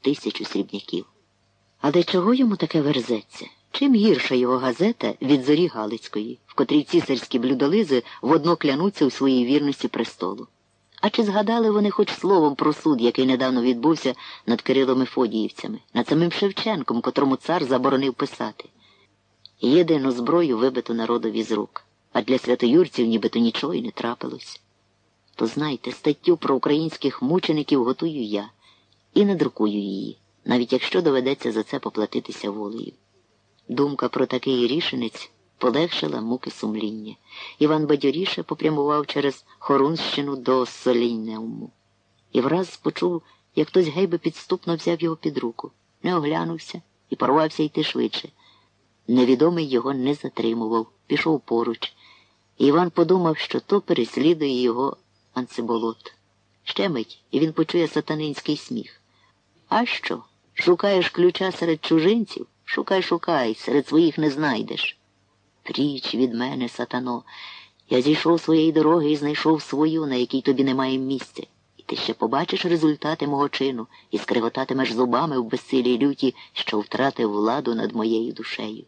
тисячу срібняків. Але чого йому таке верзеться? Чим гірша його газета від зорі Галицької, в котрій цісарські блюдолизи водно клянуться у своїй вірності престолу? А чи згадали вони хоч словом про суд, який недавно відбувся над Кирилом Мефодіївцями, над самим Шевченком, котрому цар заборонив писати? Єдину зброю вибиту народові з рук, а для святоюрців нібито нічого й не трапилось. То знайте, статтю про українських мучеників готую я і надрукую її, навіть якщо доведеться за це поплатитися волею. Думка про такий рішенець полегшила муки сумління. Іван бадьоріше попрямував через Хорунщину до Солінеуму. І враз почув, як хтось гейби підступно взяв його під руку, не оглянувся і порвався йти швидше. Невідомий його не затримував, пішов поруч. Іван подумав, що то переслідує його анциболот. Ще мить, і він почує сатанинський сміх. А що? Шукаєш ключа серед чужинців? Шукай, шукай, серед своїх не знайдеш. Річ від мене, сатано. Я зійшов своєї дороги і знайшов свою, на якій тобі немає місця. І ти ще побачиш результати мого чину і скривотатимеш зубами в безсилій люті, що втратив владу над моєю душею.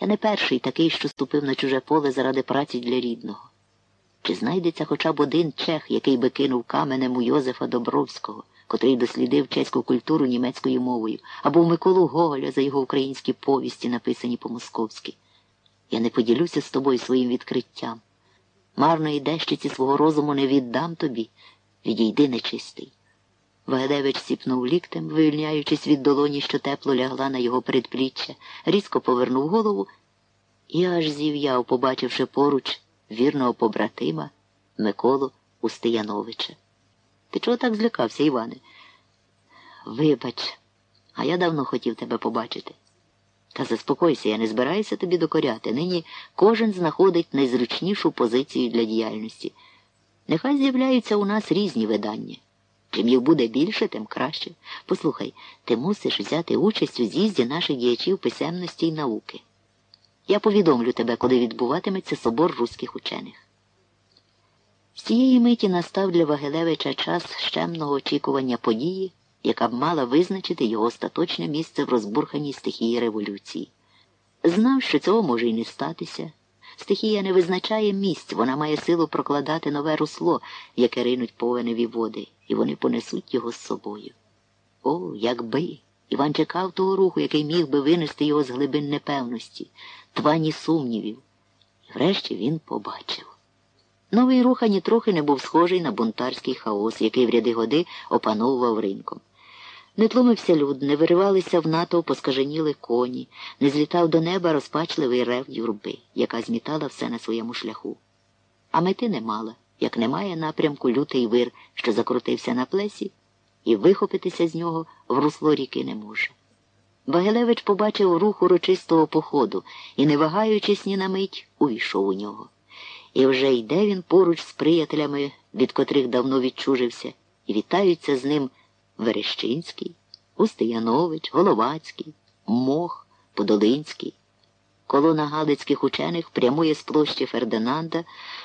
Я не перший такий, що ступив на чуже поле заради праці для рідного. Чи знайдеться хоча б один чех, який би кинув каменем у Йозефа Добровського, котрий дослідив чеську культуру німецькою мовою, або в Миколу Гоголя за його українські повісті, написані по-московськи? Я не поділюся з тобою своїм відкриттям. Марної дещиці свого розуму не віддам тобі, відійди нечистий. Вагедевич сіпнув ліктем, вивільняючись від долоні, що тепло лягла на його передпліччя, різко повернув голову і аж зів'яв, побачивши поруч вірного побратима Миколу Устияновича. Ти чого так злякався, Іване? Вибач, а я давно хотів тебе побачити. Та заспокойся, я не збираюся тобі докоряти. Нині кожен знаходить найзручнішу позицію для діяльності. Нехай з'являються у нас різні видання. Чим їх буде більше, тим краще. Послухай, ти мусиш взяти участь у з'їзді наших діячів писемності й науки. Я повідомлю тебе, коли відбуватиметься собор руських учених. З цієї миті настав для Вагелевича час щемного очікування події, яка б мала визначити його остаточне місце в розбурханій стихії революції. Знав, що цього може й не статися. Стихія не визначає місць, вона має силу прокладати нове русло, яке ринуть повеневі води, і вони понесуть його з собою. О, якби! Іван чекав того руху, який міг би винести його з глибин непевності, твані сумнівів. І врешті він побачив. Новий рух ані трохи не був схожий на бунтарський хаос, який в ряди годи опановував ринком. Не тлумився люд, не виривалися в натовп поскаженіли коні, не злітав до неба розпачливий рев юрби, яка змітала все на своєму шляху. А мети не мала, як немає напрямку лютий вир, що закрутився на плесі, і вихопитися з нього в русло ріки не може. Вагелевич побачив рух урочистого походу і, не вагаючись ні на мить, увійшов у нього. І вже йде він поруч з приятелями, від котрих давно відчужився, і вітаються з ним Верещинський, Устиянович, Головацький, Мох, Подолинський. Колона галицьких учених прямує з площі Фердинанда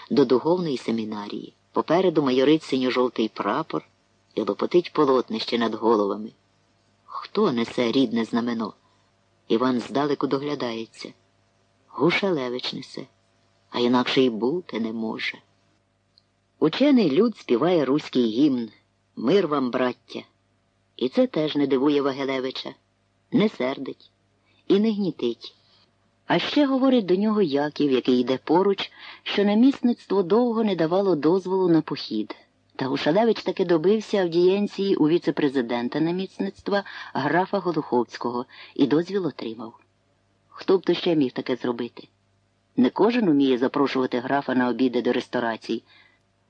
до духовної семінарії. Попереду майорить синьо-жовтий прапор і лопотить полотнище над головами. Хто несе рідне знамено? Іван здалеку доглядається. Гушалевич несе, а інакше й бути не може. Учений люд співає руський гімн Мир вам, браття. І це теж не дивує Вагелевича, не сердить і не гнітить. А ще говорить до нього Яків, який йде поруч, що намісництво довго не давало дозволу на похід. Та Гушалевич таки добився авдієнції у віце-президента намісництва графа Голуховського і дозвіл отримав. Хто б то ще міг таке зробити? Не кожен уміє запрошувати графа на обіди до ресторацій,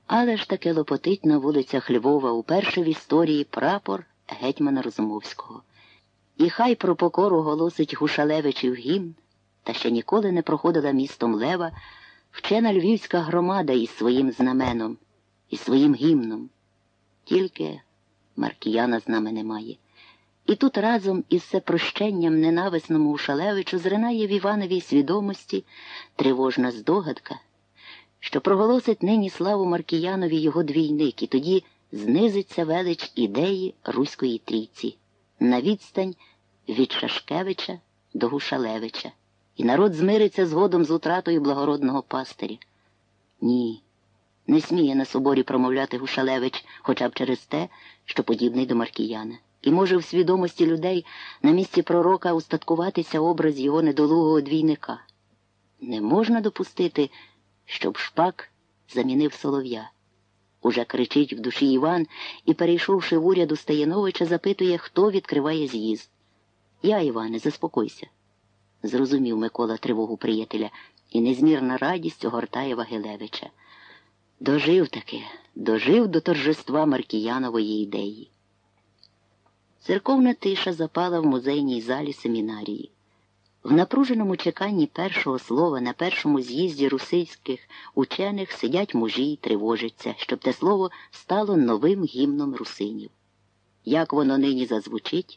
але ж таке лопотить на вулицях Львова уперше в історії прапор гетьмана Розумовського. І хай про покору голосить Гушалевичів гімн, та ще ніколи не проходила містом Лева вчена львівська громада із своїм знаменом, із своїм гімном. Тільки Маркіяна з нами немає. І тут разом із всепрощенням ненависному Ушалевичу зринає в Івановій свідомості тривожна здогадка, що проголосить нині славу Маркіянові його двійник, і тоді знизиться велич ідеї Руської трійці. на відстань від Шашкевича до Гушалевича, і народ змириться згодом з утратою благородного пастиря. Ні, не сміє на соборі промовляти Гушалевич хоча б через те, що подібний до Маркіяна. І може в свідомості людей на місці пророка устаткуватися образ його недолугого двійника. Не можна допустити, щоб шпак замінив солов'я. Уже кричить в душі Іван і, перейшовши в уряду Стаяновича, запитує, хто відкриває з'їзд. Я, Іване, заспокойся, зрозумів Микола тривогу приятеля, і незмірна радість огортає Вагилевича. Дожив таки, дожив до торжества Маркіянової ідеї. Церковна тиша запала в музейній залі семінарії. В напруженому чеканні першого слова на першому з'їзді русильських учених сидять мужі й тривожаться, щоб те слово стало новим гімном русинів. Як воно нині зазвучить,